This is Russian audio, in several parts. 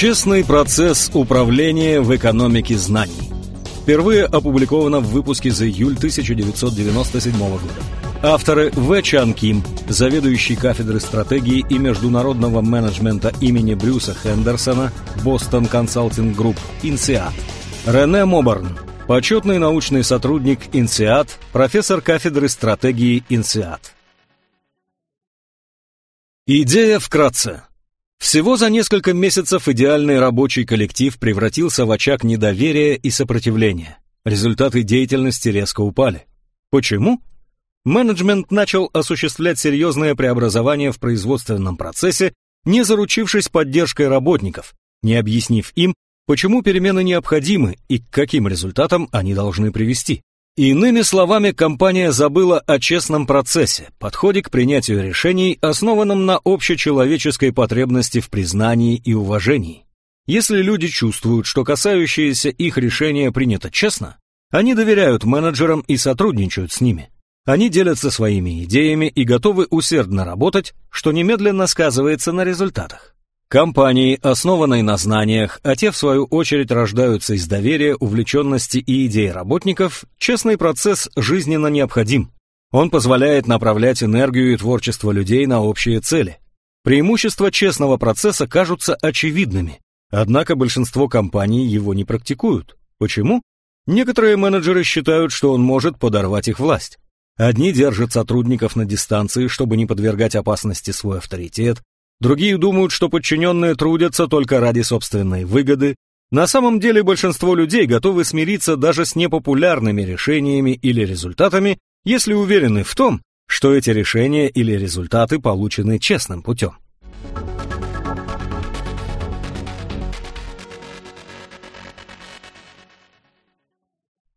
Честный процесс управления в экономике знаний. Впервые опубликовано в выпуске за июль 1997 года. Авторы В. Чан Ким, заведующий кафедрой стратегии и международного менеджмента имени Брюса Хендерсона, Boston Consulting Group, INSEAD. Рене Моборн, почетный научный сотрудник INSEAD, профессор кафедры стратегии INSEAD. Идея вкратце. Всего за несколько месяцев идеальный рабочий коллектив превратился в очаг недоверия и сопротивления. Результаты деятельности резко упали. Почему? Менеджмент начал осуществлять серьезные преобразования в производственном процессе, не заручившись поддержкой работников, не объяснив им, почему перемены необходимы и к каким результатам они должны привести. Иными словами, компания забыла о честном процессе, подходе к принятию решений, основанном на общечеловеческой потребности в признании и уважении. Если люди чувствуют, что касающееся их решения принято честно, они доверяют менеджерам и сотрудничают с ними. Они делятся своими идеями и готовы усердно работать, что немедленно сказывается на результатах. Компании, основанной на знаниях, а те в свою очередь рождаются из доверия, увлеченности и идей работников, честный процесс жизненно необходим. Он позволяет направлять энергию и творчество людей на общие цели. Преимущества честного процесса кажутся очевидными, однако большинство компаний его не практикуют. Почему? Некоторые менеджеры считают, что он может подорвать их власть. Одни держат сотрудников на дистанции, чтобы не подвергать опасности свой авторитет, Другие думают, что подчиненные трудятся только ради собственной выгоды. На самом деле большинство людей готовы смириться даже с непопулярными решениями или результатами, если уверены в том, что эти решения или результаты получены честным путем.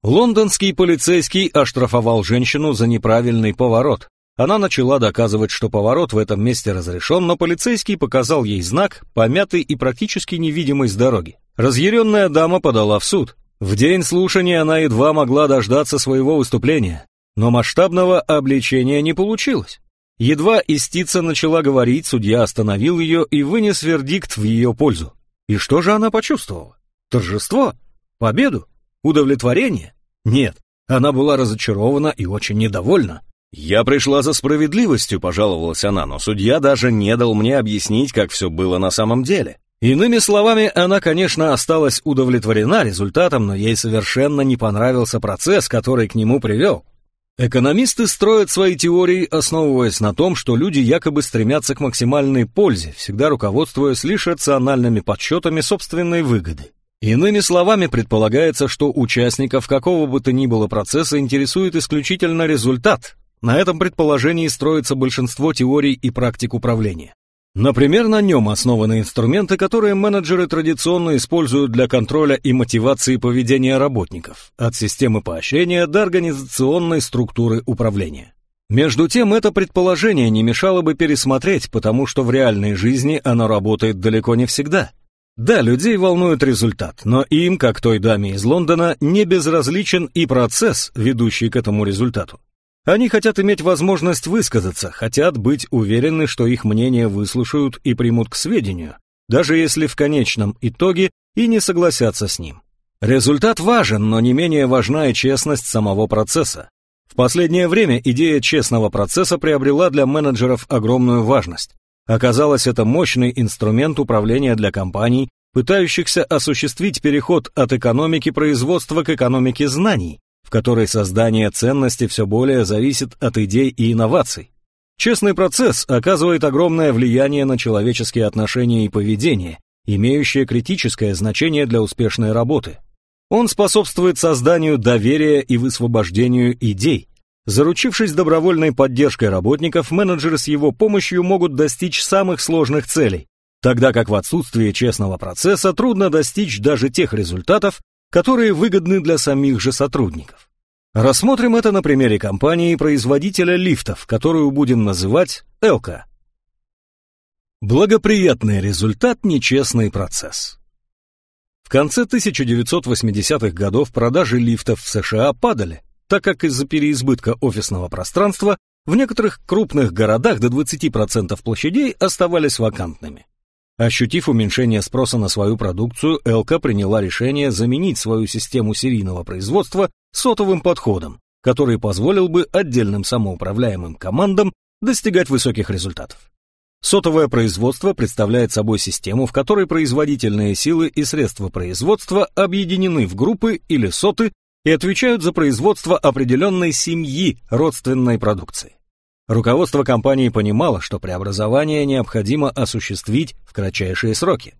Лондонский полицейский оштрафовал женщину за неправильный поворот. Она начала доказывать, что поворот в этом месте разрешен, но полицейский показал ей знак, помятый и практически невидимый с дороги. Разъяренная дама подала в суд. В день слушания она едва могла дождаться своего выступления, но масштабного обличения не получилось. Едва истица начала говорить, судья остановил ее и вынес вердикт в ее пользу. И что же она почувствовала? Торжество? Победу? Удовлетворение? Нет, она была разочарована и очень недовольна. «Я пришла за справедливостью», — пожаловалась она, но судья даже не дал мне объяснить, как все было на самом деле. Иными словами, она, конечно, осталась удовлетворена результатом, но ей совершенно не понравился процесс, который к нему привел. Экономисты строят свои теории, основываясь на том, что люди якобы стремятся к максимальной пользе, всегда руководствуясь лишь рациональными подсчетами собственной выгоды. Иными словами, предполагается, что участников какого бы то ни было процесса интересует исключительно результат, на этом предположении строится большинство теорий и практик управления. Например, на нем основаны инструменты, которые менеджеры традиционно используют для контроля и мотивации поведения работников, от системы поощрения до организационной структуры управления. Между тем, это предположение не мешало бы пересмотреть, потому что в реальной жизни оно работает далеко не всегда. Да, людей волнует результат, но им, как той даме из Лондона, не безразличен и процесс, ведущий к этому результату. Они хотят иметь возможность высказаться, хотят быть уверены, что их мнение выслушают и примут к сведению, даже если в конечном итоге и не согласятся с ним. Результат важен, но не менее важна и честность самого процесса. В последнее время идея честного процесса приобрела для менеджеров огромную важность. Оказалось, это мощный инструмент управления для компаний, пытающихся осуществить переход от экономики производства к экономике знаний, в которой создание ценности все более зависит от идей и инноваций. Честный процесс оказывает огромное влияние на человеческие отношения и поведение, имеющее критическое значение для успешной работы. Он способствует созданию доверия и высвобождению идей. Заручившись добровольной поддержкой работников, менеджеры с его помощью могут достичь самых сложных целей, тогда как в отсутствии честного процесса трудно достичь даже тех результатов, которые выгодны для самих же сотрудников. Рассмотрим это на примере компании-производителя лифтов, которую будем называть Элка. Благоприятный результат – нечестный процесс. В конце 1980-х годов продажи лифтов в США падали, так как из-за переизбытка офисного пространства в некоторых крупных городах до 20% площадей оставались вакантными. Ощутив уменьшение спроса на свою продукцию, Элка приняла решение заменить свою систему серийного производства сотовым подходом, который позволил бы отдельным самоуправляемым командам достигать высоких результатов. Сотовое производство представляет собой систему, в которой производительные силы и средства производства объединены в группы или соты и отвечают за производство определенной семьи родственной продукции. Руководство компании понимало, что преобразование необходимо осуществить в кратчайшие сроки.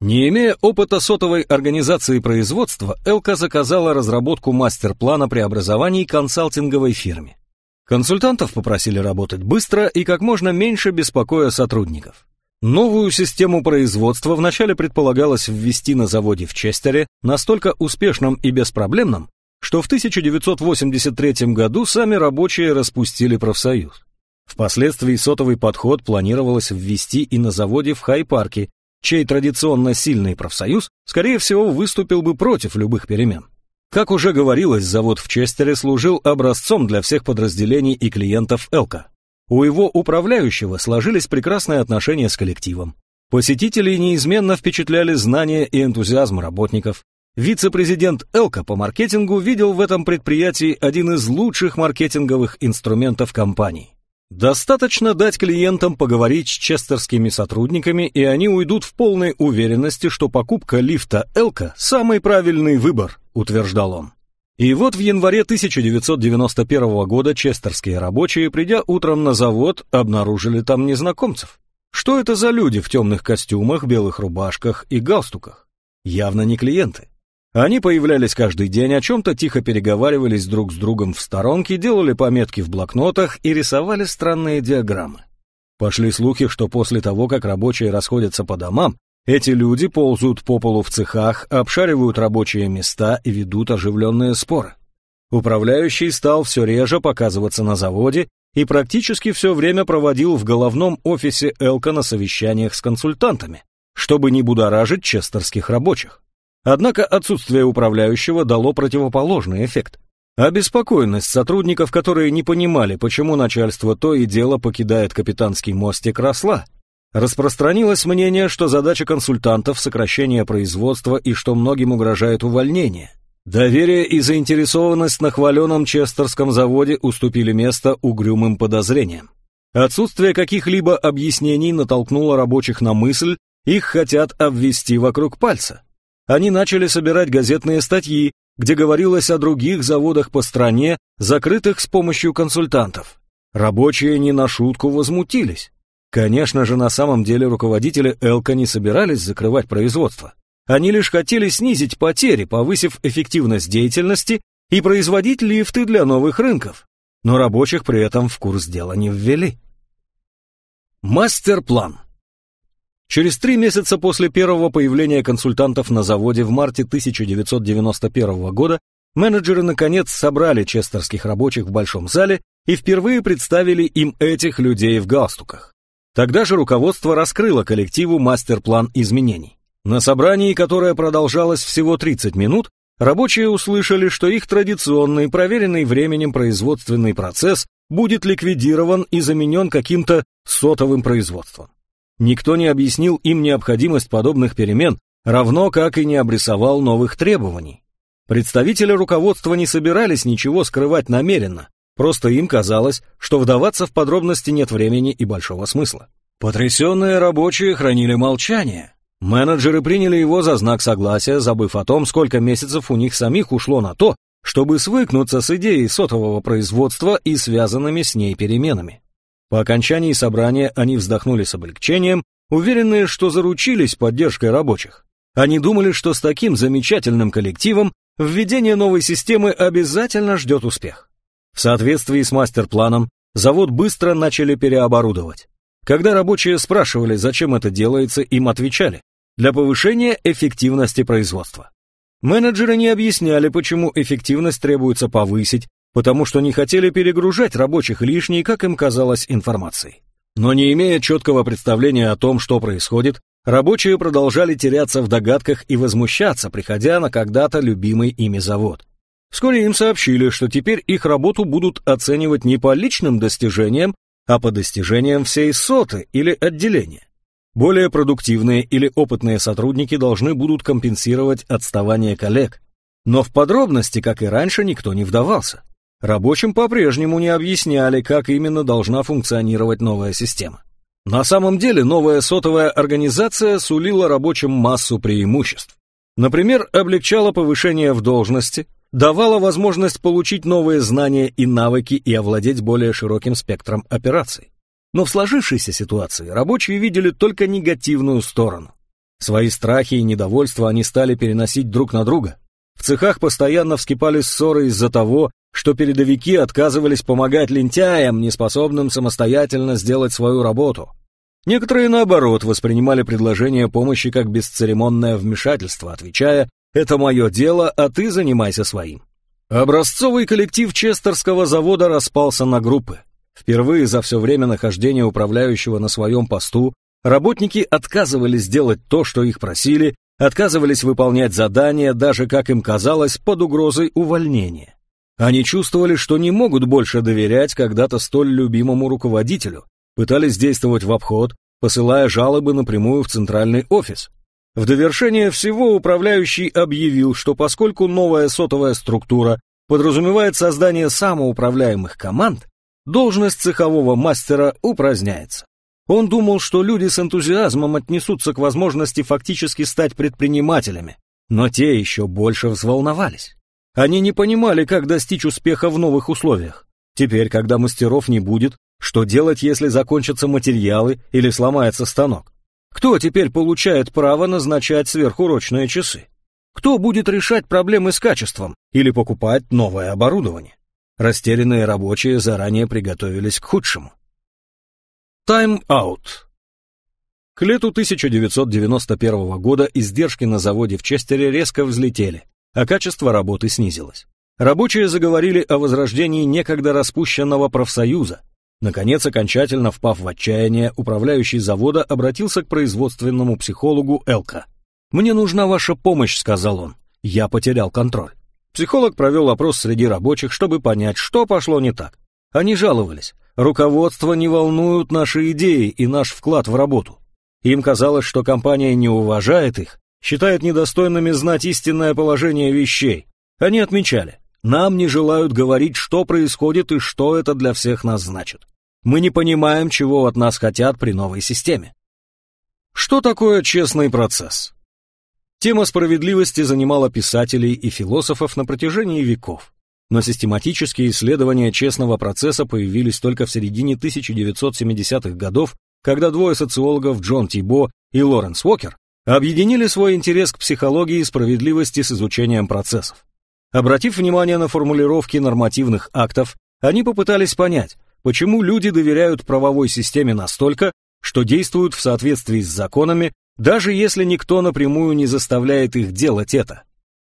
Не имея опыта сотовой организации производства, Элка заказала разработку мастер-плана преобразований консалтинговой фирме. Консультантов попросили работать быстро и как можно меньше беспокоя сотрудников. Новую систему производства вначале предполагалось ввести на заводе в Честере, настолько успешном и беспроблемном, что в 1983 году сами рабочие распустили профсоюз. Впоследствии сотовый подход планировалось ввести и на заводе в Хай-парке, чей традиционно сильный профсоюз, скорее всего, выступил бы против любых перемен. Как уже говорилось, завод в Честере служил образцом для всех подразделений и клиентов Элка. У его управляющего сложились прекрасные отношения с коллективом. Посетителей неизменно впечатляли знания и энтузиазм работников, Вице-президент Элка по маркетингу видел в этом предприятии один из лучших маркетинговых инструментов компании. Достаточно дать клиентам поговорить с честерскими сотрудниками, и они уйдут в полной уверенности, что покупка лифта Элка – самый правильный выбор, утверждал он. И вот в январе 1991 года честерские рабочие, придя утром на завод, обнаружили там незнакомцев. Что это за люди в темных костюмах, белых рубашках и галстуках? Явно не клиенты. Они появлялись каждый день, о чем-то тихо переговаривались друг с другом в сторонке, делали пометки в блокнотах и рисовали странные диаграммы. Пошли слухи, что после того, как рабочие расходятся по домам, эти люди ползут по полу в цехах, обшаривают рабочие места и ведут оживленные споры. Управляющий стал все реже показываться на заводе и практически все время проводил в головном офисе Элка на совещаниях с консультантами, чтобы не будоражить честерских рабочих. Однако отсутствие управляющего дало противоположный эффект. Обеспокоенность сотрудников, которые не понимали, почему начальство то и дело покидает капитанский мостик, росла. Распространилось мнение, что задача консультантов – сокращение производства и что многим угрожает увольнение. Доверие и заинтересованность на хваленом Честерском заводе уступили место угрюмым подозрениям. Отсутствие каких-либо объяснений натолкнуло рабочих на мысль, их хотят обвести вокруг пальца они начали собирать газетные статьи, где говорилось о других заводах по стране, закрытых с помощью консультантов. Рабочие не на шутку возмутились. Конечно же, на самом деле руководители Элка не собирались закрывать производство. Они лишь хотели снизить потери, повысив эффективность деятельности и производить лифты для новых рынков. Но рабочих при этом в курс дела не ввели. Мастер-план Через три месяца после первого появления консультантов на заводе в марте 1991 года менеджеры наконец собрали честерских рабочих в большом зале и впервые представили им этих людей в галстуках. Тогда же руководство раскрыло коллективу мастер-план изменений. На собрании, которое продолжалось всего 30 минут, рабочие услышали, что их традиционный, проверенный временем производственный процесс будет ликвидирован и заменен каким-то сотовым производством. Никто не объяснил им необходимость подобных перемен, равно как и не обрисовал новых требований. Представители руководства не собирались ничего скрывать намеренно, просто им казалось, что вдаваться в подробности нет времени и большого смысла. Потрясенные рабочие хранили молчание. Менеджеры приняли его за знак согласия, забыв о том, сколько месяцев у них самих ушло на то, чтобы свыкнуться с идеей сотового производства и связанными с ней переменами. По окончании собрания они вздохнули с облегчением, уверенные, что заручились поддержкой рабочих. Они думали, что с таким замечательным коллективом введение новой системы обязательно ждет успех. В соответствии с мастер-планом завод быстро начали переоборудовать. Когда рабочие спрашивали, зачем это делается, им отвечали для повышения эффективности производства. Менеджеры не объясняли, почему эффективность требуется повысить, потому что не хотели перегружать рабочих лишней, как им казалось, информацией. Но не имея четкого представления о том, что происходит, рабочие продолжали теряться в догадках и возмущаться, приходя на когда-то любимый ими завод. Вскоре им сообщили, что теперь их работу будут оценивать не по личным достижениям, а по достижениям всей соты или отделения. Более продуктивные или опытные сотрудники должны будут компенсировать отставание коллег. Но в подробности, как и раньше, никто не вдавался. Рабочим по-прежнему не объясняли, как именно должна функционировать новая система. На самом деле новая сотовая организация сулила рабочим массу преимуществ. Например, облегчала повышение в должности, давала возможность получить новые знания и навыки и овладеть более широким спектром операций. Но в сложившейся ситуации рабочие видели только негативную сторону. Свои страхи и недовольство они стали переносить друг на друга. В цехах постоянно вскипали ссоры из-за того, что передовики отказывались помогать лентяям, неспособным самостоятельно сделать свою работу. Некоторые, наоборот, воспринимали предложение помощи как бесцеремонное вмешательство, отвечая «это мое дело, а ты занимайся своим». Образцовый коллектив Честерского завода распался на группы. Впервые за все время нахождения управляющего на своем посту работники отказывались делать то, что их просили, отказывались выполнять задания, даже, как им казалось, под угрозой увольнения. Они чувствовали, что не могут больше доверять когда-то столь любимому руководителю, пытались действовать в обход, посылая жалобы напрямую в центральный офис. В довершение всего управляющий объявил, что поскольку новая сотовая структура подразумевает создание самоуправляемых команд, должность цехового мастера упраздняется. Он думал, что люди с энтузиазмом отнесутся к возможности фактически стать предпринимателями, но те еще больше взволновались. Они не понимали, как достичь успеха в новых условиях. Теперь, когда мастеров не будет, что делать, если закончатся материалы или сломается станок? Кто теперь получает право назначать сверхурочные часы? Кто будет решать проблемы с качеством или покупать новое оборудование? Растерянные рабочие заранее приготовились к худшему. Тайм-аут. К лету 1991 года издержки на заводе в Честере резко взлетели, а качество работы снизилось. Рабочие заговорили о возрождении некогда распущенного профсоюза. Наконец, окончательно впав в отчаяние, управляющий завода обратился к производственному психологу Элка. «Мне нужна ваша помощь», — сказал он. «Я потерял контроль». Психолог провел опрос среди рабочих, чтобы понять, что пошло не так. Они жаловались. Руководство не волнуют наши идеи и наш вклад в работу. Им казалось, что компания не уважает их, считает недостойными знать истинное положение вещей. Они отмечали, нам не желают говорить, что происходит и что это для всех нас значит. Мы не понимаем, чего от нас хотят при новой системе. Что такое честный процесс? Тема справедливости занимала писателей и философов на протяжении веков. Но систематические исследования честного процесса появились только в середине 1970-х годов, когда двое социологов Джон Тибо и Лоренс Уокер объединили свой интерес к психологии справедливости с изучением процессов. Обратив внимание на формулировки нормативных актов, они попытались понять, почему люди доверяют правовой системе настолько, что действуют в соответствии с законами, даже если никто напрямую не заставляет их делать это.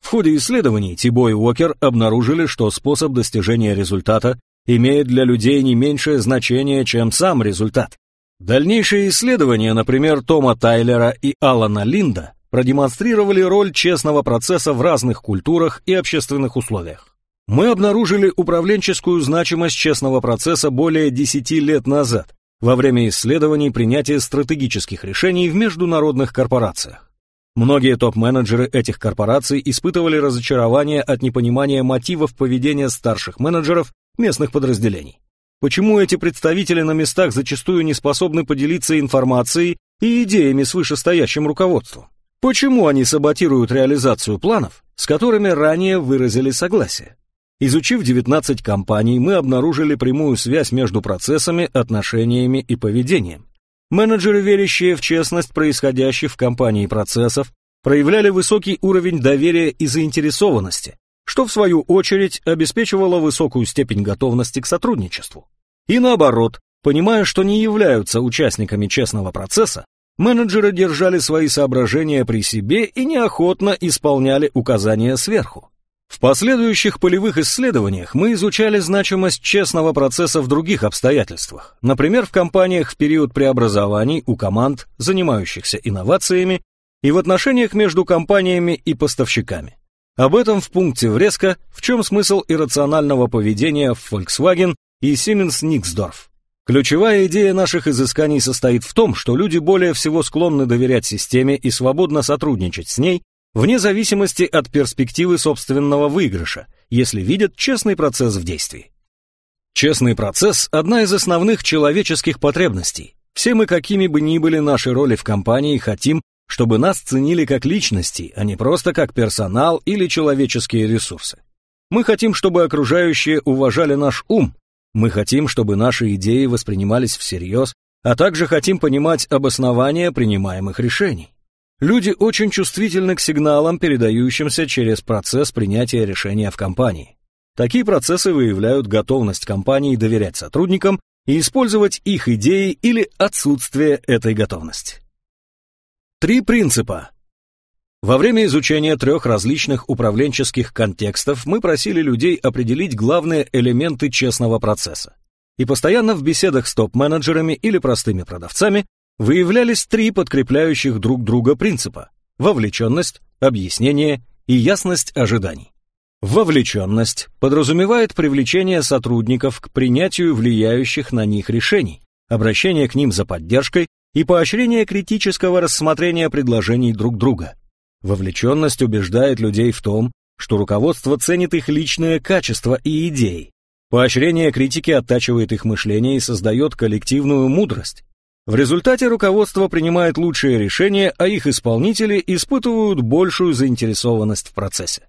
В ходе исследований Тибо и Уокер обнаружили, что способ достижения результата имеет для людей не меньшее значение, чем сам результат. Дальнейшие исследования, например, Тома Тайлера и Алана Линда, продемонстрировали роль честного процесса в разных культурах и общественных условиях. Мы обнаружили управленческую значимость честного процесса более 10 лет назад, во время исследований принятия стратегических решений в международных корпорациях. Многие топ-менеджеры этих корпораций испытывали разочарование от непонимания мотивов поведения старших менеджеров местных подразделений. Почему эти представители на местах зачастую не способны поделиться информацией и идеями с вышестоящим руководством? Почему они саботируют реализацию планов, с которыми ранее выразили согласие? Изучив 19 компаний, мы обнаружили прямую связь между процессами, отношениями и поведением. Менеджеры, верящие в честность происходящих в компании процессов, проявляли высокий уровень доверия и заинтересованности, что в свою очередь обеспечивало высокую степень готовности к сотрудничеству. И наоборот, понимая, что не являются участниками честного процесса, менеджеры держали свои соображения при себе и неохотно исполняли указания сверху. В последующих полевых исследованиях мы изучали значимость честного процесса в других обстоятельствах, например, в компаниях в период преобразований у команд, занимающихся инновациями, и в отношениях между компаниями и поставщиками. Об этом в пункте врезка, в чем смысл иррационального поведения в Volkswagen и Siemens Nixdorf. Ключевая идея наших изысканий состоит в том, что люди более всего склонны доверять системе и свободно сотрудничать с ней, вне зависимости от перспективы собственного выигрыша, если видят честный процесс в действии. Честный процесс – одна из основных человеческих потребностей. Все мы, какими бы ни были наши роли в компании, хотим, чтобы нас ценили как личности, а не просто как персонал или человеческие ресурсы. Мы хотим, чтобы окружающие уважали наш ум, мы хотим, чтобы наши идеи воспринимались всерьез, а также хотим понимать обоснования принимаемых решений. Люди очень чувствительны к сигналам, передающимся через процесс принятия решения в компании. Такие процессы выявляют готовность компании доверять сотрудникам и использовать их идеи или отсутствие этой готовности. Три принципа, во время изучения трех различных управленческих контекстов мы просили людей определить главные элементы честного процесса. И постоянно в беседах с топ-менеджерами или простыми продавцами выявлялись три подкрепляющих друг друга принципа – вовлеченность, объяснение и ясность ожиданий. Вовлеченность подразумевает привлечение сотрудников к принятию влияющих на них решений, обращение к ним за поддержкой и поощрение критического рассмотрения предложений друг друга. Вовлеченность убеждает людей в том, что руководство ценит их личные качества и идеи. Поощрение критики оттачивает их мышление и создает коллективную мудрость. В результате руководство принимает лучшие решения, а их исполнители испытывают большую заинтересованность в процессе.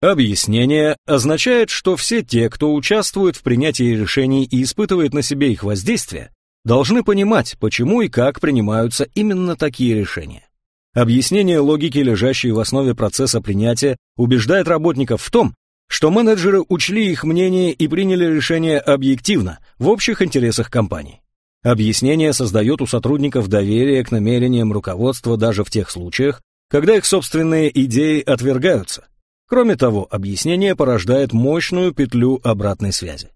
Объяснение означает, что все те, кто участвует в принятии решений и испытывает на себе их воздействие, должны понимать, почему и как принимаются именно такие решения. Объяснение логики, лежащей в основе процесса принятия, убеждает работников в том, что менеджеры учли их мнение и приняли решение объективно, в общих интересах компании. Объяснение создает у сотрудников доверие к намерениям руководства даже в тех случаях, когда их собственные идеи отвергаются. Кроме того, объяснение порождает мощную петлю обратной связи.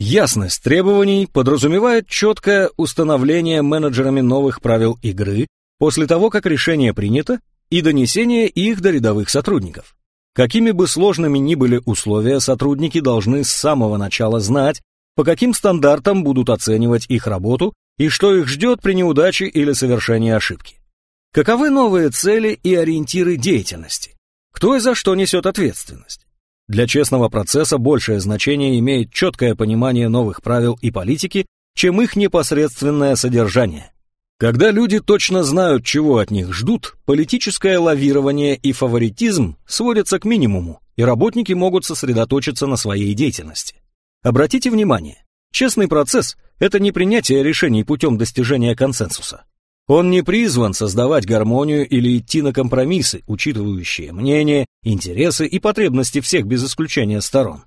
Ясность требований подразумевает четкое установление менеджерами новых правил игры, после того, как решение принято, и донесение их до рядовых сотрудников. Какими бы сложными ни были условия, сотрудники должны с самого начала знать, по каким стандартам будут оценивать их работу и что их ждет при неудаче или совершении ошибки. Каковы новые цели и ориентиры деятельности? Кто и за что несет ответственность? Для честного процесса большее значение имеет четкое понимание новых правил и политики, чем их непосредственное содержание. Когда люди точно знают, чего от них ждут, политическое лавирование и фаворитизм сводятся к минимуму, и работники могут сосредоточиться на своей деятельности. Обратите внимание, честный процесс – это не принятие решений путем достижения консенсуса. Он не призван создавать гармонию или идти на компромиссы, учитывающие мнения, интересы и потребности всех без исключения сторон.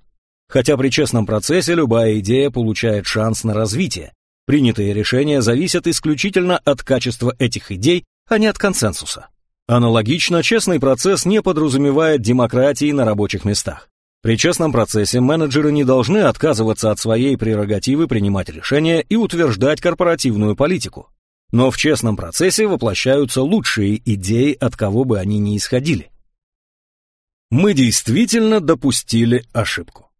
Хотя при честном процессе любая идея получает шанс на развитие, Принятые решения зависят исключительно от качества этих идей, а не от консенсуса. Аналогично, честный процесс не подразумевает демократии на рабочих местах. При честном процессе менеджеры не должны отказываться от своей прерогативы принимать решения и утверждать корпоративную политику. Но в честном процессе воплощаются лучшие идеи, от кого бы они ни исходили. Мы действительно допустили ошибку.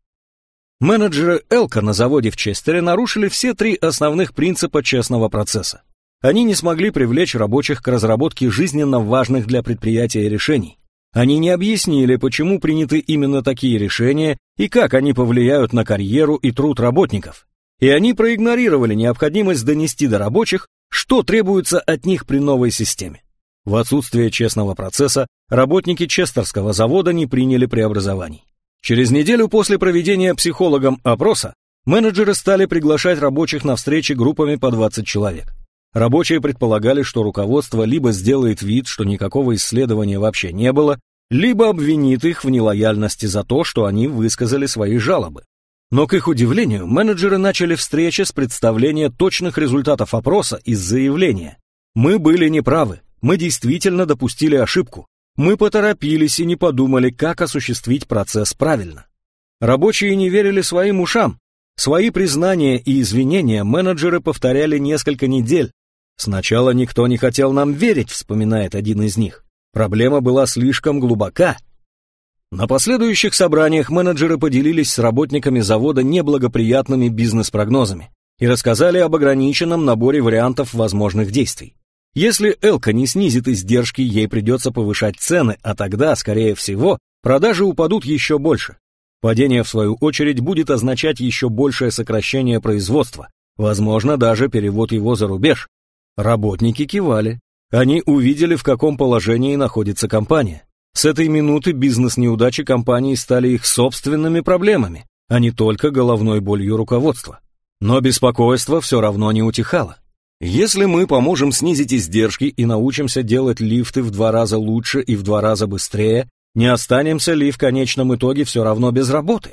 Менеджеры Элка на заводе в Честере нарушили все три основных принципа честного процесса. Они не смогли привлечь рабочих к разработке жизненно важных для предприятия решений. Они не объяснили, почему приняты именно такие решения и как они повлияют на карьеру и труд работников. И они проигнорировали необходимость донести до рабочих, что требуется от них при новой системе. В отсутствие честного процесса работники Честерского завода не приняли преобразований. Через неделю после проведения психологом опроса менеджеры стали приглашать рабочих на встречи группами по 20 человек. Рабочие предполагали, что руководство либо сделает вид, что никакого исследования вообще не было, либо обвинит их в нелояльности за то, что они высказали свои жалобы. Но, к их удивлению, менеджеры начали встречи с представления точных результатов опроса из заявления. «Мы были неправы, мы действительно допустили ошибку, мы поторопились и не подумали, как осуществить процесс правильно. Рабочие не верили своим ушам. Свои признания и извинения менеджеры повторяли несколько недель. Сначала никто не хотел нам верить, вспоминает один из них. Проблема была слишком глубока. На последующих собраниях менеджеры поделились с работниками завода неблагоприятными бизнес-прогнозами. и рассказали об ограниченном наборе вариантов возможных действий. Если Элка не снизит издержки, ей придется повышать цены, а тогда, скорее всего, продажи упадут еще больше. Падение, в свою очередь, будет означать еще большее сокращение производства, возможно, даже перевод его за рубеж. Работники кивали. Они увидели, в каком положении находится компания. С этой минуты бизнес-неудачи компании стали их собственными проблемами, а не только головной болью руководства. Но беспокойство все равно не утихало. Если мы поможем снизить издержки и научимся делать лифты в два раза лучше и в два раза быстрее, не останемся ли в конечном итоге все равно без работы?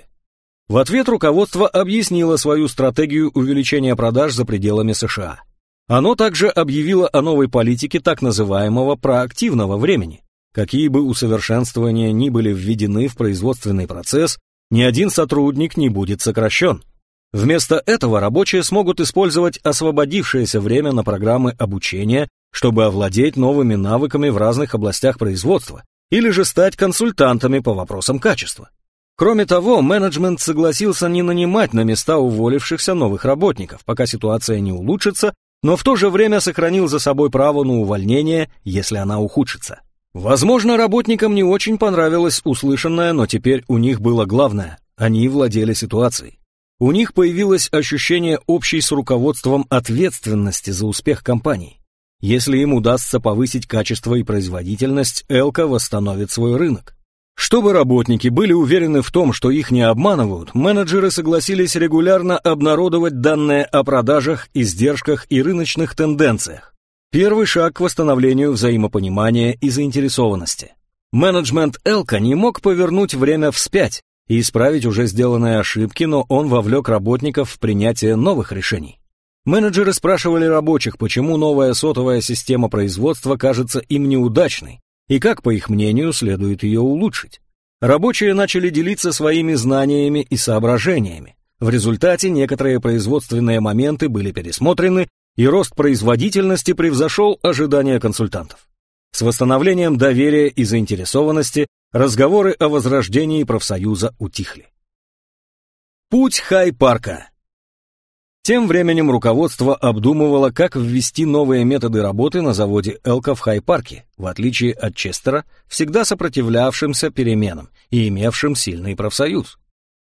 В ответ руководство объяснило свою стратегию увеличения продаж за пределами США. Оно также объявило о новой политике так называемого проактивного времени. Какие бы усовершенствования ни были введены в производственный процесс, ни один сотрудник не будет сокращен. Вместо этого рабочие смогут использовать освободившееся время на программы обучения, чтобы овладеть новыми навыками в разных областях производства, или же стать консультантами по вопросам качества. Кроме того, менеджмент согласился не нанимать на места уволившихся новых работников, пока ситуация не улучшится, но в то же время сохранил за собой право на увольнение, если она ухудшится. Возможно, работникам не очень понравилось услышанное, но теперь у них было главное – они владели ситуацией. У них появилось ощущение общей с руководством ответственности за успех компании. Если им удастся повысить качество и производительность, Элка восстановит свой рынок. Чтобы работники были уверены в том, что их не обманывают, менеджеры согласились регулярно обнародовать данные о продажах, издержках и рыночных тенденциях. Первый шаг к восстановлению взаимопонимания и заинтересованности. Менеджмент Элка не мог повернуть время вспять и исправить уже сделанные ошибки, но он вовлек работников в принятие новых решений. Менеджеры спрашивали рабочих, почему новая сотовая система производства кажется им неудачной, и как, по их мнению, следует ее улучшить. Рабочие начали делиться своими знаниями и соображениями. В результате некоторые производственные моменты были пересмотрены, и рост производительности превзошел ожидания консультантов. С восстановлением доверия и заинтересованности разговоры о возрождении профсоюза утихли. Путь Хай-парка тем временем руководство обдумывало, как ввести новые методы работы на заводе Элка в Хай-парке, в отличие от Честера, всегда сопротивлявшимся переменам и имевшим сильный профсоюз.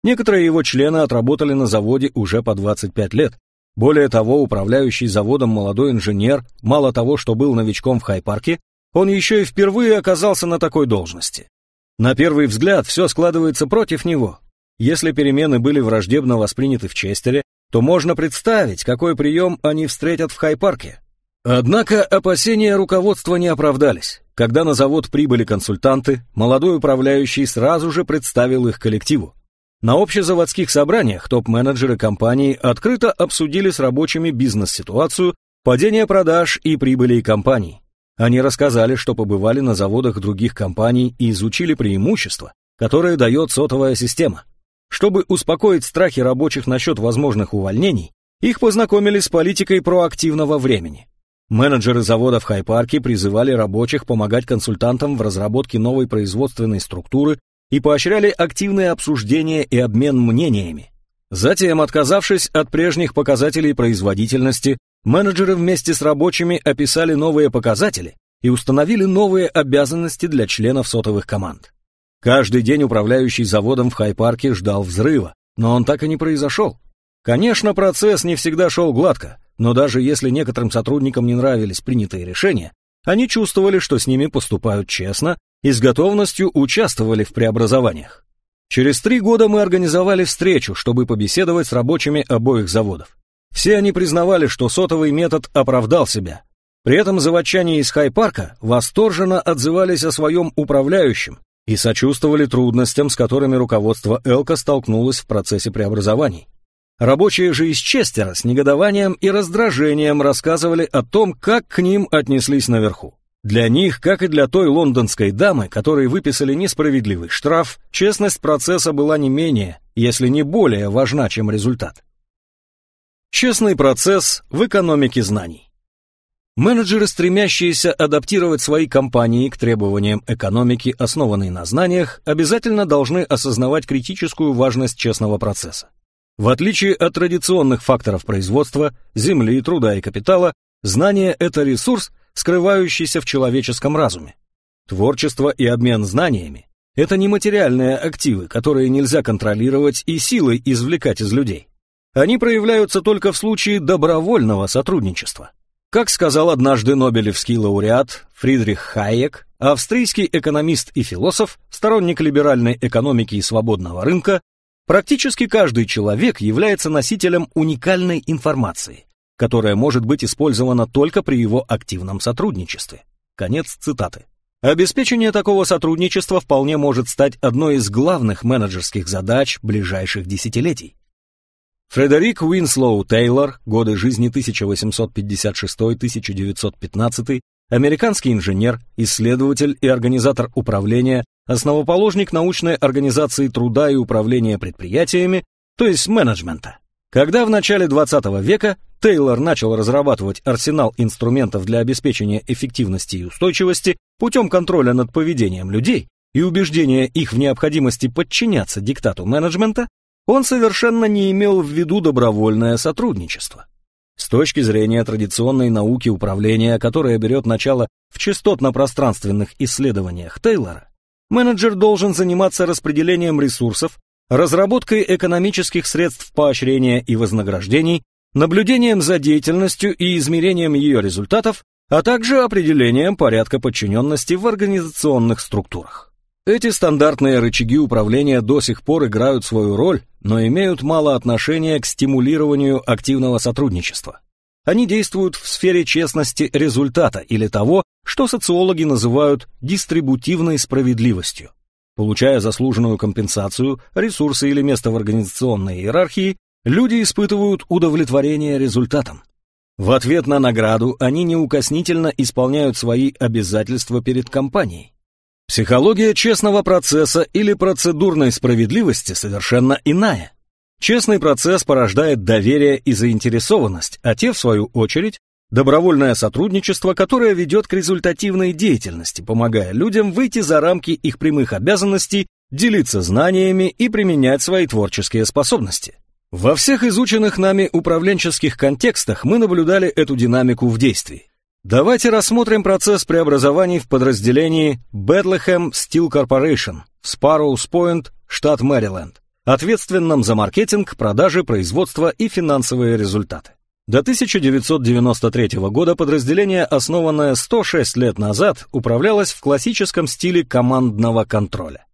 Некоторые его члены отработали на заводе уже по 25 лет. Более того, управляющий заводом молодой инженер, мало того, что был новичком в Хай-парке, он еще и впервые оказался на такой должности. На первый взгляд все складывается против него. Если перемены были враждебно восприняты в Честере, то можно представить, какой прием они встретят в Хай-парке. Однако опасения руководства не оправдались. Когда на завод прибыли консультанты, молодой управляющий сразу же представил их коллективу. На общезаводских собраниях топ-менеджеры компании открыто обсудили с рабочими бизнес-ситуацию, падение продаж и прибыли компаний. Они рассказали, что побывали на заводах других компаний и изучили преимущества, которые дает сотовая система. Чтобы успокоить страхи рабочих насчет возможных увольнений, их познакомили с политикой проактивного времени. Менеджеры завода в Хай-парке призывали рабочих помогать консультантам в разработке новой производственной структуры и поощряли активное обсуждение и обмен мнениями. Затем, отказавшись от прежних показателей производительности, менеджеры вместе с рабочими описали новые показатели и установили новые обязанности для членов сотовых команд. Каждый день управляющий заводом в Хай-парке ждал взрыва, но он так и не произошел. Конечно, процесс не всегда шел гладко, но даже если некоторым сотрудникам не нравились принятые решения, они чувствовали, что с ними поступают честно и с готовностью участвовали в преобразованиях. Через три года мы организовали встречу, чтобы побеседовать с рабочими обоих заводов. Все они признавали, что сотовый метод оправдал себя. При этом заводчане из Хай-парка восторженно отзывались о своем управляющем, и сочувствовали трудностям, с которыми руководство Элка столкнулось в процессе преобразований. Рабочие же из Честера с негодованием и раздражением рассказывали о том, как к ним отнеслись наверху. Для них, как и для той лондонской дамы, которой выписали несправедливый штраф, честность процесса была не менее, если не более важна, чем результат. Честный процесс в экономике знаний. Менеджеры, стремящиеся адаптировать свои компании к требованиям экономики, основанной на знаниях, обязательно должны осознавать критическую важность честного процесса. В отличие от традиционных факторов производства, земли, труда и капитала, знание – это ресурс, скрывающийся в человеческом разуме. Творчество и обмен знаниями – это нематериальные активы, которые нельзя контролировать и силой извлекать из людей. Они проявляются только в случае добровольного сотрудничества. Как сказал однажды Нобелевский лауреат Фридрих Хайек, австрийский экономист и философ, сторонник либеральной экономики и свободного рынка, практически каждый человек является носителем уникальной информации, которая может быть использована только при его активном сотрудничестве. Конец цитаты. Обеспечение такого сотрудничества вполне может стать одной из главных менеджерских задач ближайших десятилетий. Фредерик Уинслоу Тейлор, годы жизни 1856-1915, американский инженер, исследователь и организатор управления, основоположник научной организации труда и управления предприятиями, то есть менеджмента. Когда в начале 20 века Тейлор начал разрабатывать арсенал инструментов для обеспечения эффективности и устойчивости путем контроля над поведением людей и убеждения их в необходимости подчиняться диктату менеджмента, он совершенно не имел в виду добровольное сотрудничество. С точки зрения традиционной науки управления, которая берет начало в частотно-пространственных исследованиях Тейлора, менеджер должен заниматься распределением ресурсов, разработкой экономических средств поощрения и вознаграждений, наблюдением за деятельностью и измерением ее результатов, а также определением порядка подчиненности в организационных структурах. Эти стандартные рычаги управления до сих пор играют свою роль, но имеют мало отношения к стимулированию активного сотрудничества. Они действуют в сфере честности результата или того, что социологи называют дистрибутивной справедливостью. Получая заслуженную компенсацию, ресурсы или место в организационной иерархии, люди испытывают удовлетворение результатом. В ответ на награду они неукоснительно исполняют свои обязательства перед компанией. Психология честного процесса или процедурной справедливости совершенно иная. Честный процесс порождает доверие и заинтересованность, а те, в свою очередь, добровольное сотрудничество, которое ведет к результативной деятельности, помогая людям выйти за рамки их прямых обязанностей, делиться знаниями и применять свои творческие способности. Во всех изученных нами управленческих контекстах мы наблюдали эту динамику в действии. Давайте рассмотрим процесс преобразований в подразделении Bethlehem Steel Corporation в Sparrows Point, штат Мэриленд, ответственном за маркетинг, продажи, производство и финансовые результаты. До 1993 года подразделение, основанное 106 лет назад, управлялось в классическом стиле командного контроля.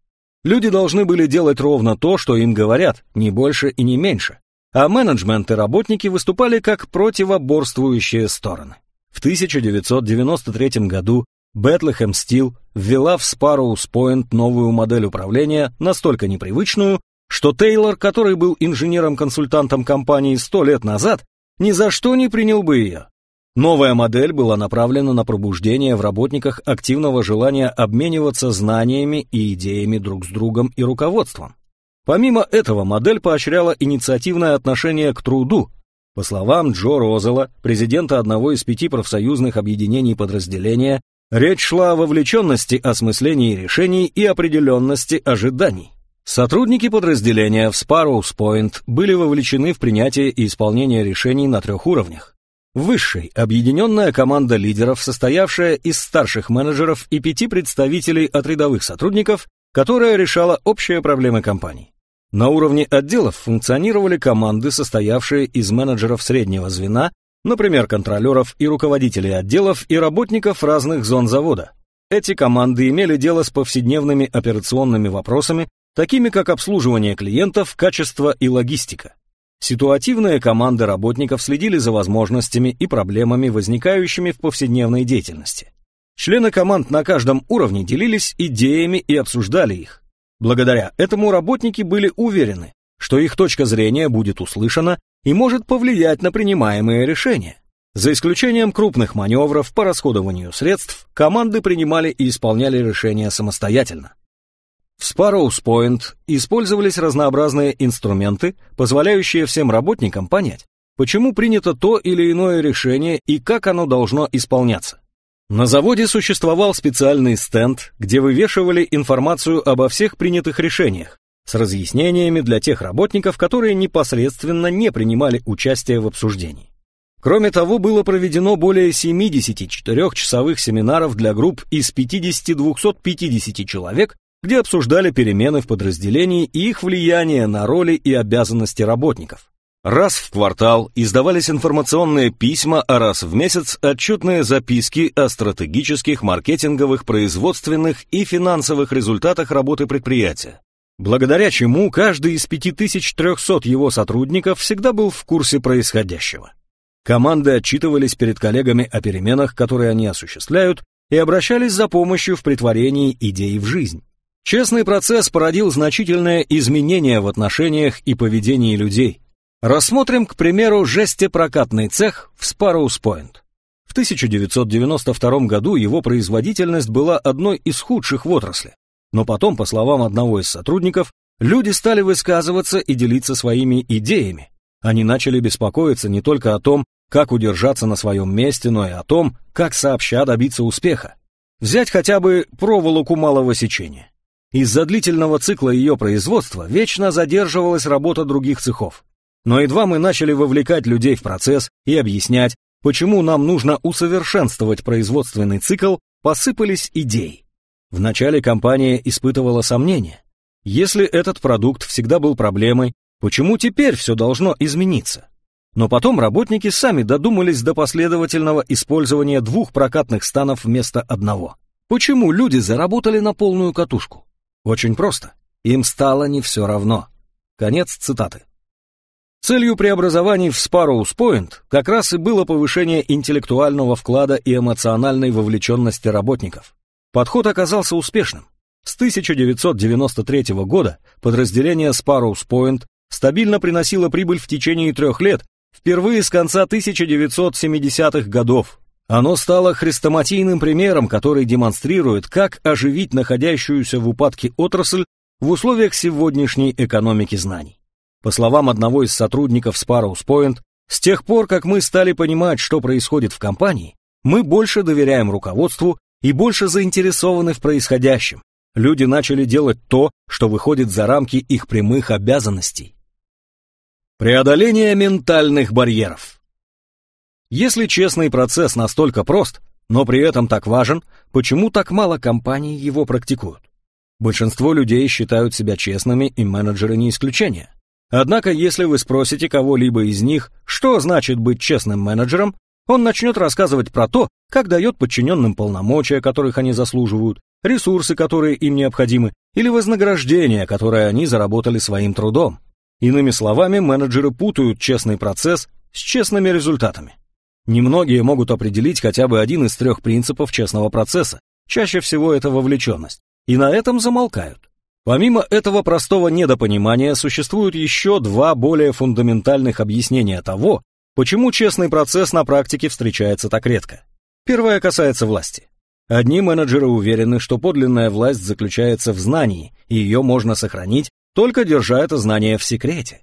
Люди должны были делать ровно то, что им говорят, не больше и не меньше, а менеджмент и работники выступали как противоборствующие стороны. В 1993 году Bethlehem Steel ввела в Sparrows Point новую модель управления, настолько непривычную, что Тейлор, который был инженером-консультантом компании 100 лет назад, ни за что не принял бы ее. Новая модель была направлена на пробуждение в работниках активного желания обмениваться знаниями и идеями друг с другом и руководством. Помимо этого, модель поощряла инициативное отношение к труду, по словам Джо Розела, президента одного из пяти профсоюзных объединений подразделения, речь шла о вовлеченности, осмыслении решений и определенности ожиданий. Сотрудники подразделения в Sparrows Point были вовлечены в принятие и исполнение решений на трех уровнях. Высшей – объединенная команда лидеров, состоявшая из старших менеджеров и пяти представителей от рядовых сотрудников, которая решала общие проблемы компании. На уровне отделов функционировали команды, состоявшие из менеджеров среднего звена, например, контролеров и руководителей отделов и работников разных зон завода. Эти команды имели дело с повседневными операционными вопросами, такими как обслуживание клиентов, качество и логистика. Ситуативные команды работников следили за возможностями и проблемами, возникающими в повседневной деятельности. Члены команд на каждом уровне делились идеями и обсуждали их. Благодаря этому работники были уверены, что их точка зрения будет услышана и может повлиять на принимаемые решения. За исключением крупных маневров по расходованию средств, команды принимали и исполняли решения самостоятельно. В Sparrows Point использовались разнообразные инструменты, позволяющие всем работникам понять, почему принято то или иное решение и как оно должно исполняться. На заводе существовал специальный стенд, где вывешивали информацию обо всех принятых решениях, с разъяснениями для тех работников, которые непосредственно не принимали участие в обсуждении. Кроме того, было проведено более 74 часовых семинаров для групп из 50-250 человек, где обсуждали перемены в подразделении и их влияние на роли и обязанности работников. Раз в квартал издавались информационные письма, а раз в месяц отчетные записки о стратегических, маркетинговых, производственных и финансовых результатах работы предприятия, благодаря чему каждый из 5300 его сотрудников всегда был в курсе происходящего. Команды отчитывались перед коллегами о переменах, которые они осуществляют, и обращались за помощью в притворении идей в жизнь. Честный процесс породил значительное изменение в отношениях и поведении людей. Рассмотрим, к примеру, жестепрокатный цех в Point. В 1992 году его производительность была одной из худших в отрасли. Но потом, по словам одного из сотрудников, люди стали высказываться и делиться своими идеями. Они начали беспокоиться не только о том, как удержаться на своем месте, но и о том, как сообща добиться успеха. Взять хотя бы проволоку малого сечения. Из-за длительного цикла ее производства вечно задерживалась работа других цехов. Но едва мы начали вовлекать людей в процесс и объяснять, почему нам нужно усовершенствовать производственный цикл, посыпались идеи. Вначале компания испытывала сомнения. Если этот продукт всегда был проблемой, почему теперь все должно измениться? Но потом работники сами додумались до последовательного использования двух прокатных станов вместо одного. Почему люди заработали на полную катушку? Очень просто. Им стало не все равно. Конец цитаты. Целью преобразований в Sparrows Point как раз и было повышение интеллектуального вклада и эмоциональной вовлеченности работников. Подход оказался успешным. С 1993 года подразделение Sparrows Point стабильно приносило прибыль в течение трех лет впервые с конца 1970-х годов. Оно стало хрестоматийным примером, который демонстрирует, как оживить находящуюся в упадке отрасль в условиях сегодняшней экономики знаний. По словам одного из сотрудников Sparrows Point, с тех пор, как мы стали понимать, что происходит в компании, мы больше доверяем руководству и больше заинтересованы в происходящем. Люди начали делать то, что выходит за рамки их прямых обязанностей. Преодоление ментальных барьеров. Если честный процесс настолько прост, но при этом так важен, почему так мало компаний его практикуют? Большинство людей считают себя честными, и менеджеры не исключение. Однако, если вы спросите кого-либо из них, что значит быть честным менеджером, он начнет рассказывать про то, как дает подчиненным полномочия, которых они заслуживают, ресурсы, которые им необходимы, или вознаграждение, которое они заработали своим трудом. Иными словами, менеджеры путают честный процесс с честными результатами. Немногие могут определить хотя бы один из трех принципов честного процесса, чаще всего это вовлеченность, и на этом замолкают. Помимо этого простого недопонимания существуют еще два более фундаментальных объяснения того, почему честный процесс на практике встречается так редко. Первое касается власти. Одни менеджеры уверены, что подлинная власть заключается в знании, и ее можно сохранить, только держа это знание в секрете.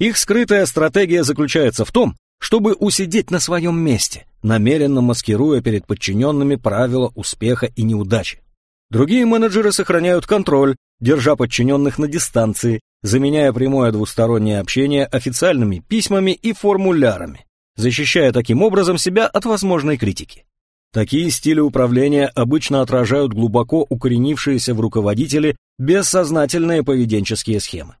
Их скрытая стратегия заключается в том, чтобы усидеть на своем месте, намеренно маскируя перед подчиненными правила успеха и неудачи. Другие менеджеры сохраняют контроль, держа подчиненных на дистанции, заменяя прямое двустороннее общение официальными письмами и формулярами, защищая таким образом себя от возможной критики. Такие стили управления обычно отражают глубоко укоренившиеся в руководителе бессознательные поведенческие схемы.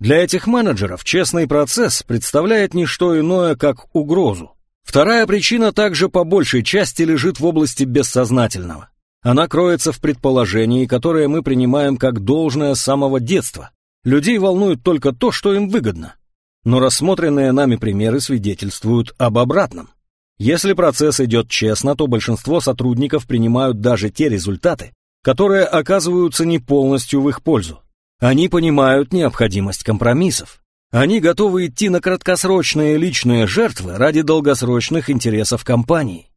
Для этих менеджеров честный процесс представляет не что иное, как угрозу. Вторая причина также по большей части лежит в области бессознательного. Она кроется в предположении, которое мы принимаем как должное с самого детства. Людей волнует только то, что им выгодно. Но рассмотренные нами примеры свидетельствуют об обратном. Если процесс идет честно, то большинство сотрудников принимают даже те результаты, которые оказываются не полностью в их пользу. Они понимают необходимость компромиссов. Они готовы идти на краткосрочные личные жертвы ради долгосрочных интересов компании.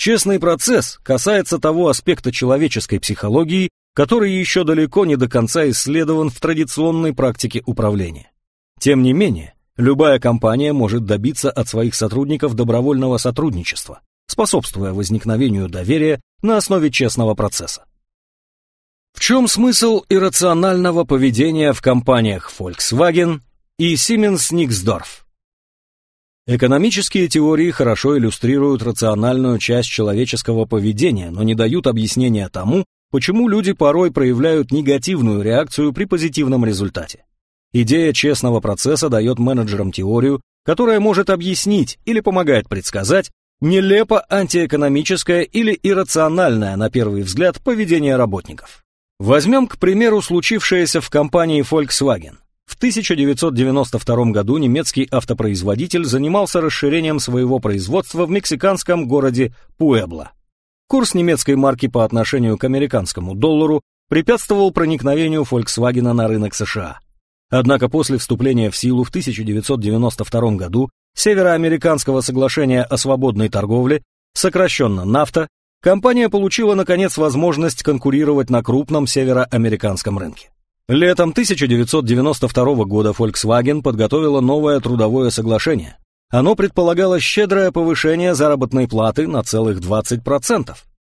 Честный процесс касается того аспекта человеческой психологии, который еще далеко не до конца исследован в традиционной практике управления. Тем не менее, Любая компания может добиться от своих сотрудников добровольного сотрудничества, способствуя возникновению доверия на основе честного процесса. В чем смысл иррационального поведения в компаниях Volkswagen и Siemens-Nixdorf? Экономические теории хорошо иллюстрируют рациональную часть человеческого поведения, но не дают объяснения тому, почему люди порой проявляют негативную реакцию при позитивном результате. Идея честного процесса дает менеджерам теорию, которая может объяснить или помогает предсказать нелепо антиэкономическое или иррациональное, на первый взгляд, поведение работников. Возьмем, к примеру, случившееся в компании Volkswagen. В 1992 году немецкий автопроизводитель занимался расширением своего производства в мексиканском городе Пуэбло. Курс немецкой марки по отношению к американскому доллару препятствовал проникновению Volkswagen на рынок США. Однако после вступления в силу в 1992 году Североамериканского соглашения о свободной торговле, сокращенно НАФТА, компания получила, наконец, возможность конкурировать на крупном североамериканском рынке. Летом 1992 года Volkswagen подготовила новое трудовое соглашение. Оно предполагало щедрое повышение заработной платы на целых 20%.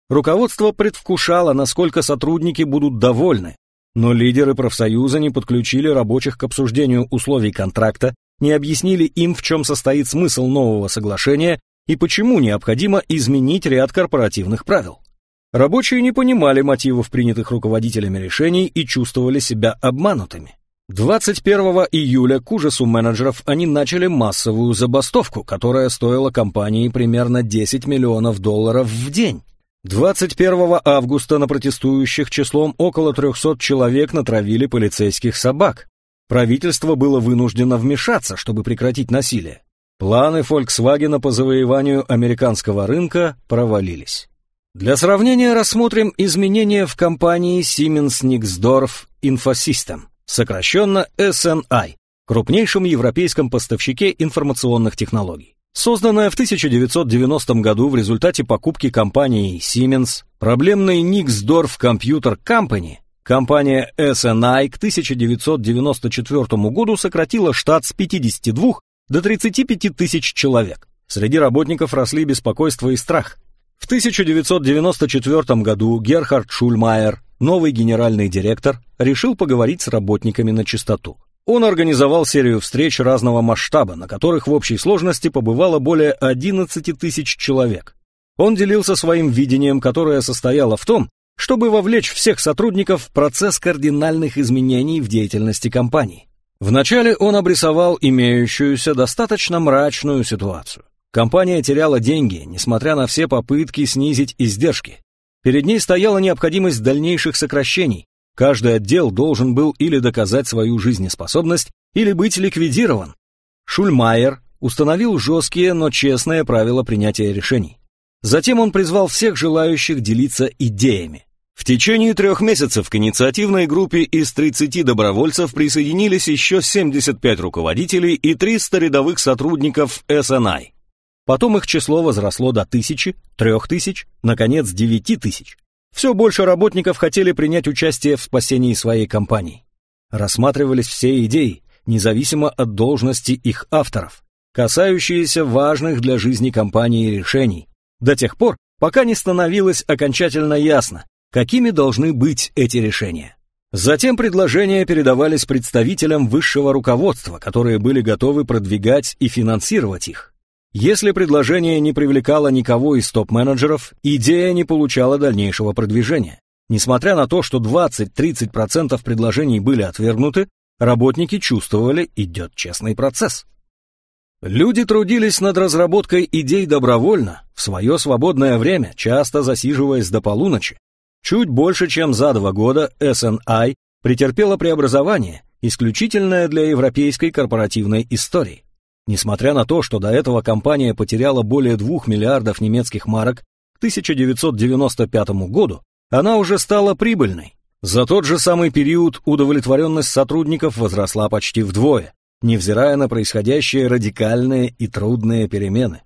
Руководство предвкушало, насколько сотрудники будут довольны, но лидеры профсоюза не подключили рабочих к обсуждению условий контракта, не объяснили им, в чем состоит смысл нового соглашения и почему необходимо изменить ряд корпоративных правил. Рабочие не понимали мотивов принятых руководителями решений и чувствовали себя обманутыми. 21 июля к ужасу менеджеров они начали массовую забастовку, которая стоила компании примерно 10 миллионов долларов в день. 21 августа на протестующих числом около 300 человек натравили полицейских собак. Правительство было вынуждено вмешаться, чтобы прекратить насилие. Планы Volkswagen по завоеванию американского рынка провалились. Для сравнения рассмотрим изменения в компании Siemens Nixdorf Infosystem, сокращенно SNI, крупнейшем европейском поставщике информационных технологий. Созданная в 1990 году в результате покупки компанией Siemens, проблемной Nixdorf Computer Company, компания SNI к 1994 году сократила штат с 52 до 35 тысяч человек. Среди работников росли беспокойство и страх. В 1994 году Герхард Шульмайер, новый генеральный директор, решил поговорить с работниками на чистоту. Он организовал серию встреч разного масштаба, на которых в общей сложности побывало более 11 тысяч человек. Он делился своим видением, которое состояло в том, чтобы вовлечь всех сотрудников в процесс кардинальных изменений в деятельности компании. Вначале он обрисовал имеющуюся достаточно мрачную ситуацию. Компания теряла деньги, несмотря на все попытки снизить издержки. Перед ней стояла необходимость дальнейших сокращений. Каждый отдел должен был или доказать свою жизнеспособность, или быть ликвидирован. Шульмайер установил жесткие, но честные правила принятия решений. Затем он призвал всех желающих делиться идеями. В течение трех месяцев к инициативной группе из 30 добровольцев присоединились еще 75 руководителей и 300 рядовых сотрудников СНИ. Потом их число возросло до тысячи, трех тысяч, наконец, девяти тысяч. Все больше работников хотели принять участие в спасении своей компании. Рассматривались все идеи, независимо от должности их авторов, касающиеся важных для жизни компании решений, до тех пор, пока не становилось окончательно ясно, какими должны быть эти решения. Затем предложения передавались представителям высшего руководства, которые были готовы продвигать и финансировать их. Если предложение не привлекало никого из топ-менеджеров, идея не получала дальнейшего продвижения. Несмотря на то, что 20-30% предложений были отвергнуты, работники чувствовали, идет честный процесс. Люди трудились над разработкой идей добровольно, в свое свободное время, часто засиживаясь до полуночи, Чуть больше, чем за два года SNI претерпела преобразование, исключительное для европейской корпоративной истории. Несмотря на то, что до этого компания потеряла более 2 миллиардов немецких марок к 1995 году, она уже стала прибыльной. За тот же самый период удовлетворенность сотрудников возросла почти вдвое, невзирая на происходящие радикальные и трудные перемены.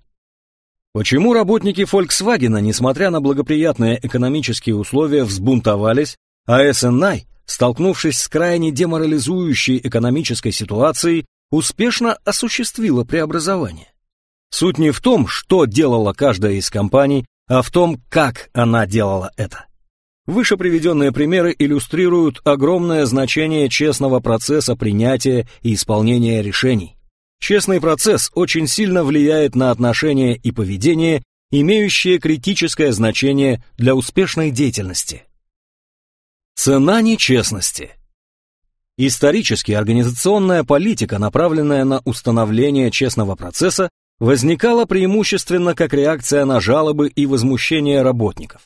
Почему работники Volkswagen, несмотря на благоприятные экономические условия, взбунтовались, а SNI, столкнувшись с крайне деморализующей экономической ситуацией, успешно осуществила преобразование? Суть не в том, что делала каждая из компаний, а в том, как она делала это. Выше приведенные примеры иллюстрируют огромное значение честного процесса принятия и исполнения решений. Честный процесс очень сильно влияет на отношения и поведение, имеющие критическое значение для успешной деятельности. Цена нечестности. Исторически организационная политика, направленная на установление честного процесса, возникала преимущественно как реакция на жалобы и возмущения работников.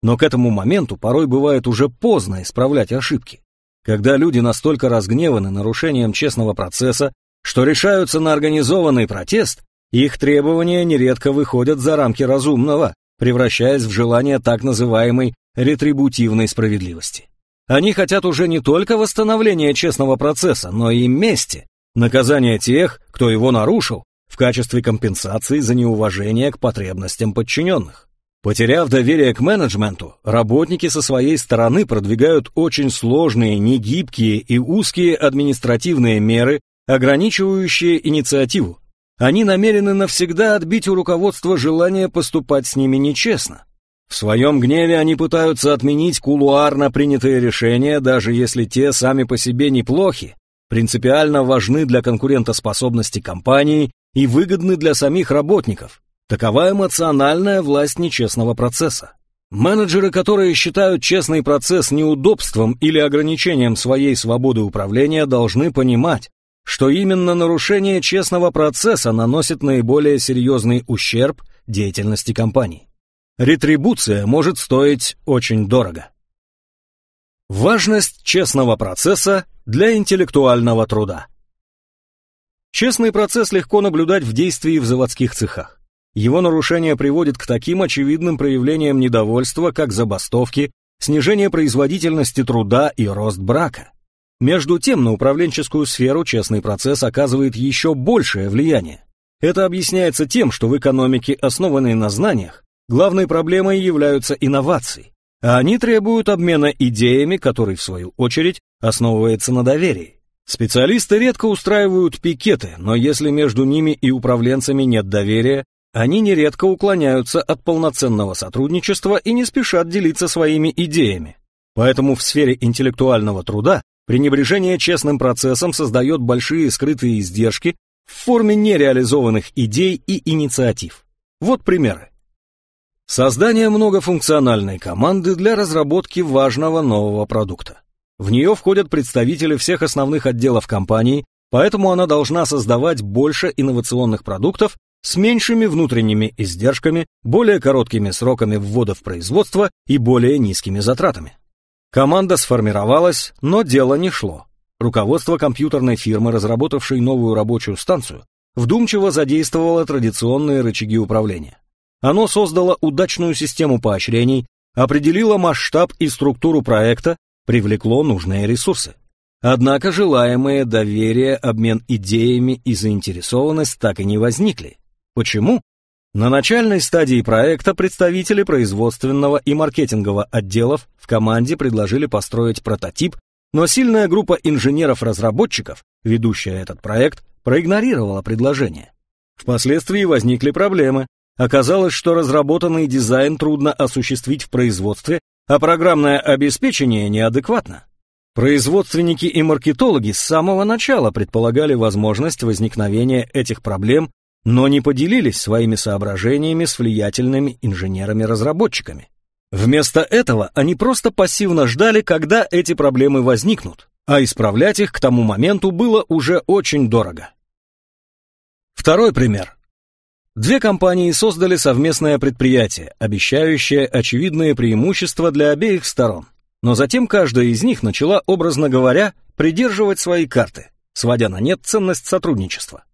Но к этому моменту порой бывает уже поздно исправлять ошибки. Когда люди настолько разгневаны нарушением честного процесса, что решаются на организованный протест, их требования нередко выходят за рамки разумного, превращаясь в желание так называемой ретрибутивной справедливости. Они хотят уже не только восстановления честного процесса, но и мести, наказания тех, кто его нарушил, в качестве компенсации за неуважение к потребностям подчиненных. Потеряв доверие к менеджменту, работники со своей стороны продвигают очень сложные, негибкие и узкие административные меры, ограничивающие инициативу. Они намерены навсегда отбить у руководства желание поступать с ними нечестно. В своем гневе они пытаются отменить кулуарно принятые решения, даже если те сами по себе неплохи, принципиально важны для конкурентоспособности компании и выгодны для самих работников. Такова эмоциональная власть нечестного процесса. Менеджеры, которые считают честный процесс неудобством или ограничением своей свободы управления, должны понимать, что именно нарушение честного процесса наносит наиболее серьезный ущерб деятельности компании. Ретрибуция может стоить очень дорого. Важность честного процесса для интеллектуального труда. Честный процесс легко наблюдать в действии в заводских цехах. Его нарушение приводит к таким очевидным проявлениям недовольства, как забастовки, снижение производительности труда и рост брака. Между тем, на управленческую сферу честный процесс оказывает еще большее влияние. Это объясняется тем, что в экономике, основанной на знаниях, главной проблемой являются инновации, а они требуют обмена идеями, который, в свою очередь, основывается на доверии. Специалисты редко устраивают пикеты, но если между ними и управленцами нет доверия, они нередко уклоняются от полноценного сотрудничества и не спешат делиться своими идеями. Поэтому в сфере интеллектуального труда пренебрежение честным процессом создает большие скрытые издержки в форме нереализованных идей и инициатив. Вот примеры. Создание многофункциональной команды для разработки важного нового продукта. В нее входят представители всех основных отделов компании, поэтому она должна создавать больше инновационных продуктов с меньшими внутренними издержками, более короткими сроками ввода в производство и более низкими затратами. Команда сформировалась, но дело не шло. Руководство компьютерной фирмы, разработавшей новую рабочую станцию, вдумчиво задействовало традиционные рычаги управления. Оно создало удачную систему поощрений, определило масштаб и структуру проекта, привлекло нужные ресурсы. Однако желаемое доверие, обмен идеями и заинтересованность так и не возникли. Почему? На начальной стадии проекта представители производственного и маркетингового отделов в команде предложили построить прототип, но сильная группа инженеров-разработчиков, ведущая этот проект, проигнорировала предложение. Впоследствии возникли проблемы. Оказалось, что разработанный дизайн трудно осуществить в производстве, а программное обеспечение неадекватно. Производственники и маркетологи с самого начала предполагали возможность возникновения этих проблем, но не поделились своими соображениями с влиятельными инженерами-разработчиками. Вместо этого они просто пассивно ждали, когда эти проблемы возникнут, а исправлять их к тому моменту было уже очень дорого. Второй пример. Две компании создали совместное предприятие, обещающее очевидные преимущества для обеих сторон. Но затем каждая из них начала, образно говоря, придерживать свои карты, сводя на нет ценность сотрудничества.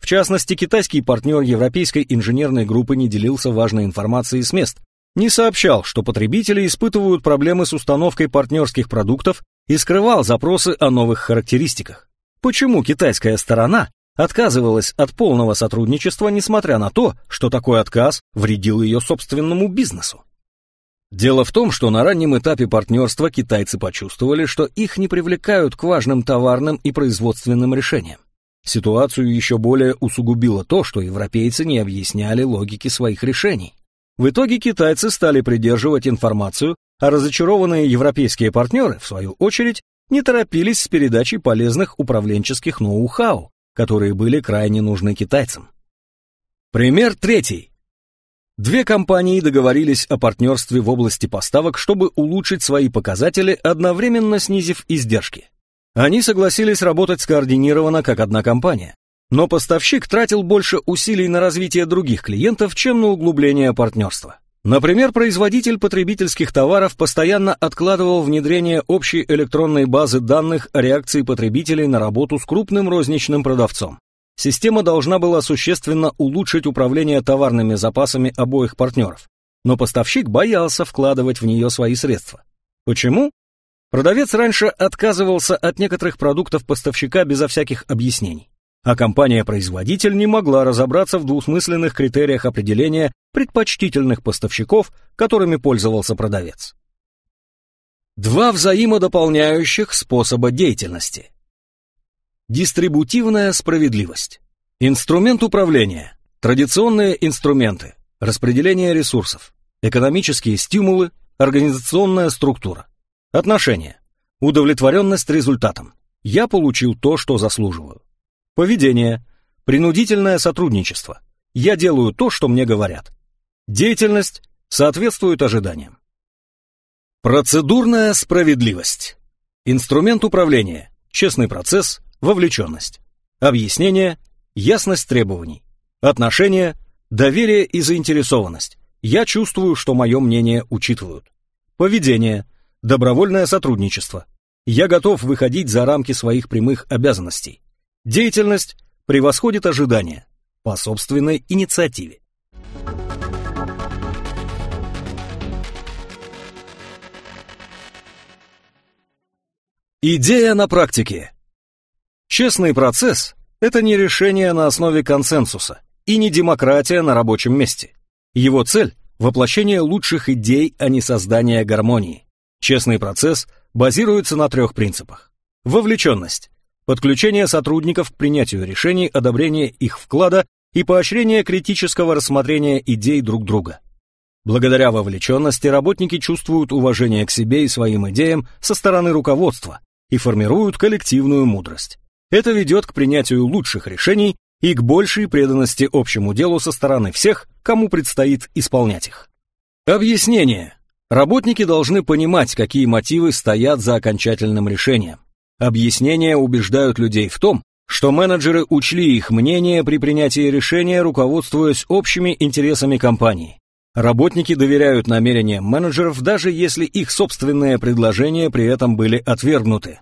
В частности, китайский партнер европейской инженерной группы не делился важной информацией с мест, не сообщал, что потребители испытывают проблемы с установкой партнерских продуктов и скрывал запросы о новых характеристиках. Почему китайская сторона отказывалась от полного сотрудничества, несмотря на то, что такой отказ вредил ее собственному бизнесу? Дело в том, что на раннем этапе партнерства китайцы почувствовали, что их не привлекают к важным товарным и производственным решениям. Ситуацию еще более усугубило то, что европейцы не объясняли логики своих решений. В итоге китайцы стали придерживать информацию, а разочарованные европейские партнеры, в свою очередь, не торопились с передачей полезных управленческих ноу-хау, которые были крайне нужны китайцам. Пример третий. Две компании договорились о партнерстве в области поставок, чтобы улучшить свои показатели, одновременно снизив издержки. Они согласились работать скоординированно как одна компания, но поставщик тратил больше усилий на развитие других клиентов, чем на углубление партнерства. Например, производитель потребительских товаров постоянно откладывал внедрение общей электронной базы данных о реакции потребителей на работу с крупным розничным продавцом. Система должна была существенно улучшить управление товарными запасами обоих партнеров, но поставщик боялся вкладывать в нее свои средства. Почему? Продавец раньше отказывался от некоторых продуктов поставщика безо всяких объяснений а компания-производитель не могла разобраться в двусмысленных критериях определения предпочтительных поставщиков, которыми пользовался продавец. Два взаимодополняющих способа деятельности. Дистрибутивная справедливость. Инструмент управления. Традиционные инструменты. Распределение ресурсов. Экономические стимулы. Организационная структура. Отношения. Удовлетворенность результатом. Я получил то, что заслуживаю. Поведение. Принудительное сотрудничество. Я делаю то, что мне говорят. Деятельность соответствует ожиданиям. Процедурная справедливость. Инструмент управления. Честный процесс. Вовлеченность. Объяснение. Ясность требований. Отношения. Доверие и заинтересованность. Я чувствую, что мое мнение учитывают. Поведение. Добровольное сотрудничество. Я готов выходить за рамки своих прямых обязанностей. Деятельность превосходит ожидания по собственной инициативе. Идея на практике. Честный процесс – это не решение на основе консенсуса и не демократия на рабочем месте. Его цель – воплощение лучших идей, а не создание гармонии. Честный процесс базируется на трех принципах. Вовлеченность подключение сотрудников к принятию решений, одобрение их вклада и поощрение критического рассмотрения идей друг друга. Благодаря вовлеченности работники чувствуют уважение к себе и своим идеям со стороны руководства и формируют коллективную мудрость. Это ведет к принятию лучших решений и к большей преданности общему делу со стороны всех, кому предстоит исполнять их. Объяснение. Работники должны понимать, какие мотивы стоят за окончательным решением. Объяснения убеждают людей в том, что менеджеры учли их мнение при принятии решения, руководствуясь общими интересами компании. Работники доверяют намерениям менеджеров, даже если их собственные предложения при этом были отвергнуты.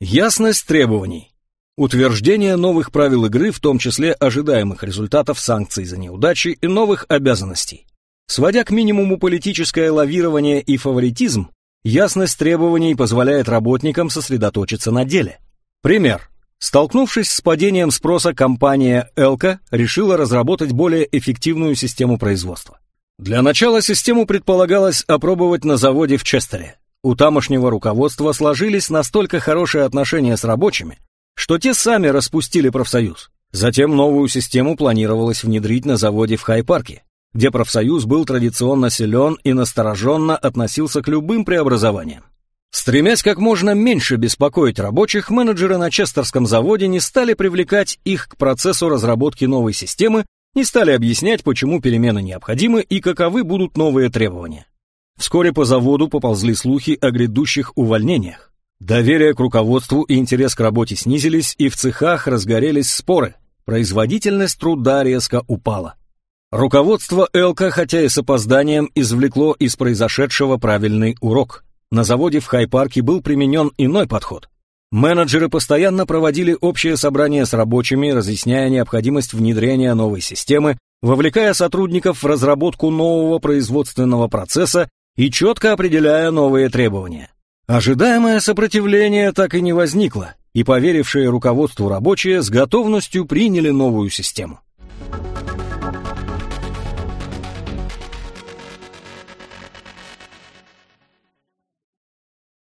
Ясность требований. Утверждение новых правил игры, в том числе ожидаемых результатов санкций за неудачи и новых обязанностей. Сводя к минимуму политическое лавирование и фаворитизм, Ясность требований позволяет работникам сосредоточиться на деле. Пример. Столкнувшись с падением спроса, компания Элка решила разработать более эффективную систему производства. Для начала систему предполагалось опробовать на заводе в Честере. У тамошнего руководства сложились настолько хорошие отношения с рабочими, что те сами распустили профсоюз. Затем новую систему планировалось внедрить на заводе в Хай-парке где профсоюз был традиционно силен и настороженно относился к любым преобразованиям. Стремясь как можно меньше беспокоить рабочих, менеджеры на Честерском заводе не стали привлекать их к процессу разработки новой системы, не стали объяснять, почему перемены необходимы и каковы будут новые требования. Вскоре по заводу поползли слухи о грядущих увольнениях. Доверие к руководству и интерес к работе снизились, и в цехах разгорелись споры. Производительность труда резко упала. Руководство ЛК, хотя и с опозданием, извлекло из произошедшего правильный урок. На заводе в Хай-парке был применен иной подход. Менеджеры постоянно проводили общее собрание с рабочими, разъясняя необходимость внедрения новой системы, вовлекая сотрудников в разработку нового производственного процесса и четко определяя новые требования. Ожидаемое сопротивление так и не возникло, и поверившие руководству рабочие с готовностью приняли новую систему.